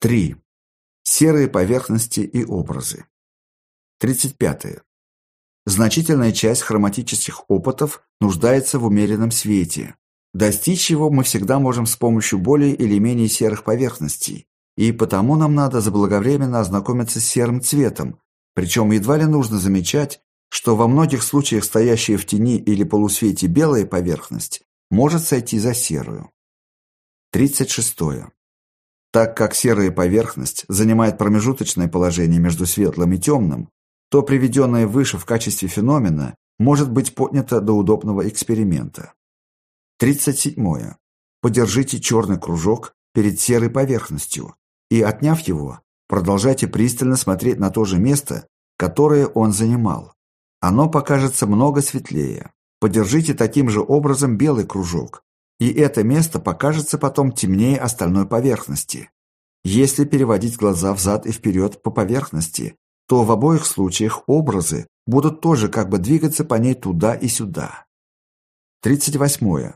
3. Серые поверхности и образы. 35. Значительная часть хроматических опытов нуждается в умеренном свете. Достичь его мы всегда можем с помощью более или менее серых поверхностей, и потому нам надо заблаговременно ознакомиться с серым цветом, причем едва ли нужно замечать, что во многих случаях стоящая в тени или полусвете белая поверхность может сойти за серую. 36. Так как серая поверхность занимает промежуточное положение между светлым и темным, то приведенное выше в качестве феномена может быть поднято до удобного эксперимента. 37. Подержите черный кружок перед серой поверхностью и, отняв его, продолжайте пристально смотреть на то же место, которое он занимал. Оно покажется много светлее. Подержите таким же образом белый кружок, и это место покажется потом темнее остальной поверхности. Если переводить глаза взад и вперед по поверхности, то в обоих случаях образы будут тоже как бы двигаться по ней туда и сюда. 38.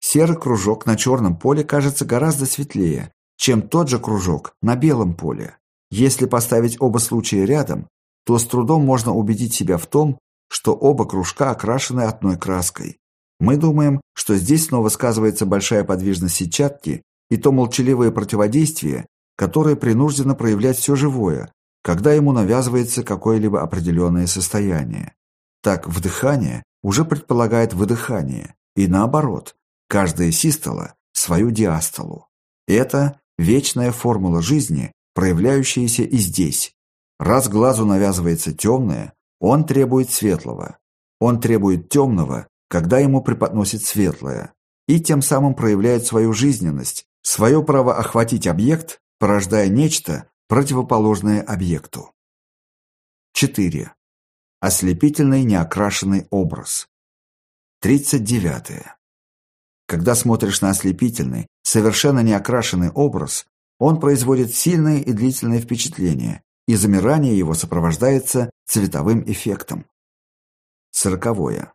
Серый кружок на черном поле кажется гораздо светлее, чем тот же кружок на белом поле. Если поставить оба случая рядом, то с трудом можно убедить себя в том, что оба кружка окрашены одной краской. Мы думаем, что здесь снова сказывается большая подвижность сетчатки и то молчаливое противодействие, которое принуждено проявлять все живое, когда ему навязывается какое-либо определенное состояние. Так вдыхание уже предполагает выдыхание, и наоборот, каждая систола – свою диастолу. Это вечная формула жизни, проявляющаяся и здесь. Раз глазу навязывается темное, он требует светлого. Он требует темного, когда ему преподносит светлое, и тем самым проявляет свою жизненность, свое право охватить объект, порождая нечто, противоположное объекту. 4. Ослепительный неокрашенный образ. 39. Когда смотришь на ослепительный, совершенно неокрашенный образ, он производит сильное и длительное впечатление, и замирание его сопровождается цветовым эффектом. Сороковое.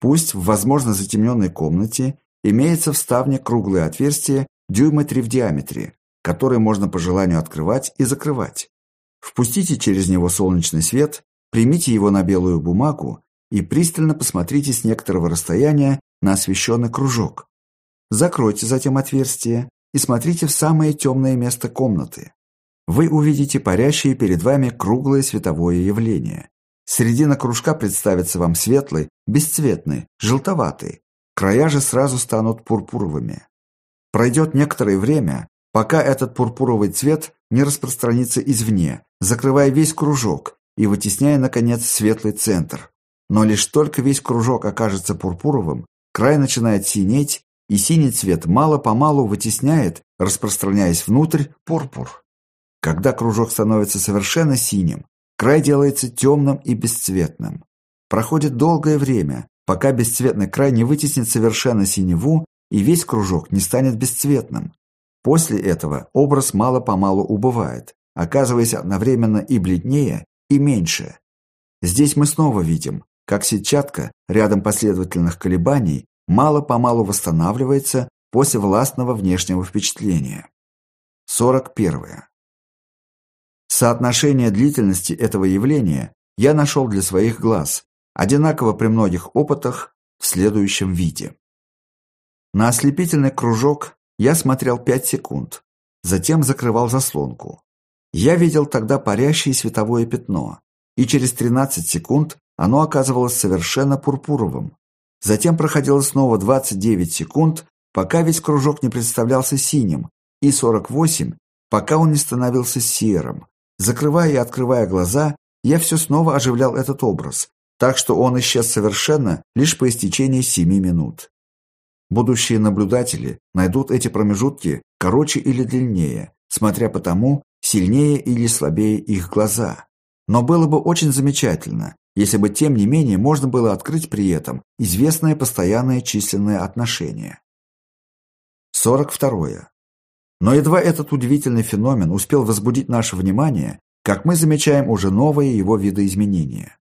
Пусть в возможно затемненной комнате имеется в ставне круглое отверстие дюйма 3 в диаметре, который можно по желанию открывать и закрывать. Впустите через него солнечный свет, примите его на белую бумагу и пристально посмотрите с некоторого расстояния на освещенный кружок. Закройте затем отверстие и смотрите в самое темное место комнаты. Вы увидите парящее перед вами круглое световое явление. Середина кружка представится вам светлой, бесцветной, желтоватой. Края же сразу станут пурпуровыми. Пройдет некоторое время, пока этот пурпуровый цвет не распространится извне, закрывая весь кружок и вытесняя, наконец, светлый центр. Но лишь только весь кружок окажется пурпуровым, край начинает синеть, и синий цвет мало-помалу вытесняет, распространяясь внутрь, пурпур. Когда кружок становится совершенно синим, край делается темным и бесцветным. Проходит долгое время, пока бесцветный край не вытеснит совершенно синеву, и весь кружок не станет бесцветным. После этого образ мало-помалу убывает, оказываясь одновременно и бледнее, и меньше. Здесь мы снова видим, как сетчатка рядом последовательных колебаний мало-помалу восстанавливается после властного внешнего впечатления. 41. Соотношение длительности этого явления я нашел для своих глаз, одинаково при многих опытах в следующем виде. На ослепительный кружок я смотрел пять секунд, затем закрывал заслонку. Я видел тогда парящее световое пятно, и через 13 секунд оно оказывалось совершенно пурпуровым. Затем проходило снова 29 секунд, пока весь кружок не представлялся синим, и 48, пока он не становился серым. Закрывая и открывая глаза, я все снова оживлял этот образ, так что он исчез совершенно лишь по истечении 7 минут. Будущие наблюдатели найдут эти промежутки короче или длиннее, смотря по тому, сильнее или слабее их глаза. Но было бы очень замечательно, если бы тем не менее можно было открыть при этом известное постоянное численное отношение. 42. Но едва этот удивительный феномен успел возбудить наше внимание, как мы замечаем уже новые его видоизменения.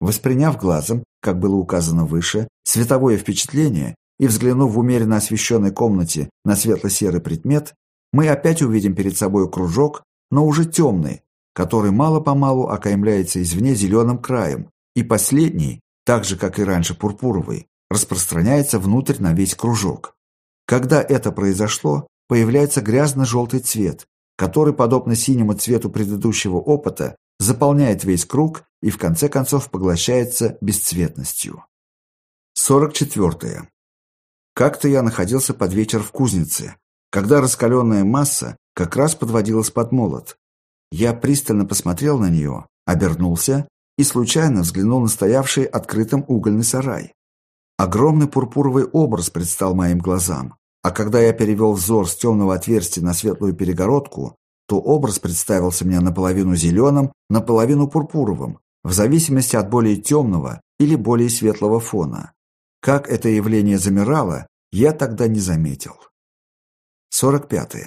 Восприняв глазом, как было указано выше, световое впечатление, и, взглянув в умеренно освещенной комнате на светло-серый предмет, мы опять увидим перед собой кружок, но уже темный, который мало-помалу окаймляется извне зеленым краем, и последний, так же, как и раньше пурпуровый, распространяется внутрь на весь кружок. Когда это произошло, появляется грязно-желтый цвет, который, подобно синему цвету предыдущего опыта, заполняет весь круг и в конце концов поглощается бесцветностью. 44. Как-то я находился под вечер в кузнице, когда раскаленная масса как раз подводилась под молот. Я пристально посмотрел на нее, обернулся и случайно взглянул на стоявший открытым угольный сарай. Огромный пурпуровый образ предстал моим глазам, а когда я перевел взор с темного отверстия на светлую перегородку, то образ представился мне наполовину зеленым, наполовину пурпуровым, в зависимости от более темного или более светлого фона. Как это явление замирало, я тогда не заметил. 45. -е.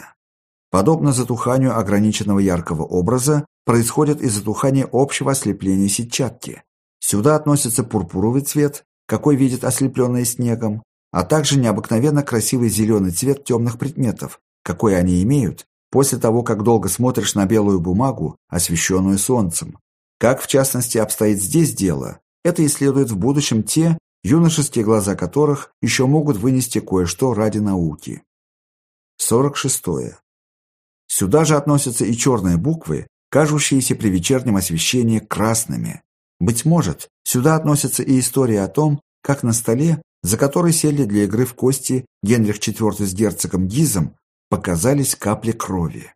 Подобно затуханию ограниченного яркого образа, происходит и затухание общего ослепления сетчатки. Сюда относится пурпуровый цвет, какой видит ослепленные снегом, а также необыкновенно красивый зеленый цвет темных предметов, какой они имеют после того, как долго смотришь на белую бумагу, освещенную солнцем. Как, в частности, обстоит здесь дело, это исследуют в будущем те, юношеские глаза которых еще могут вынести кое-что ради науки. 46. Сюда же относятся и черные буквы, кажущиеся при вечернем освещении красными. Быть может, сюда относится и история о том, как на столе, за который сели для игры в кости Генрих IV с герцогом Гизом, показались капли крови.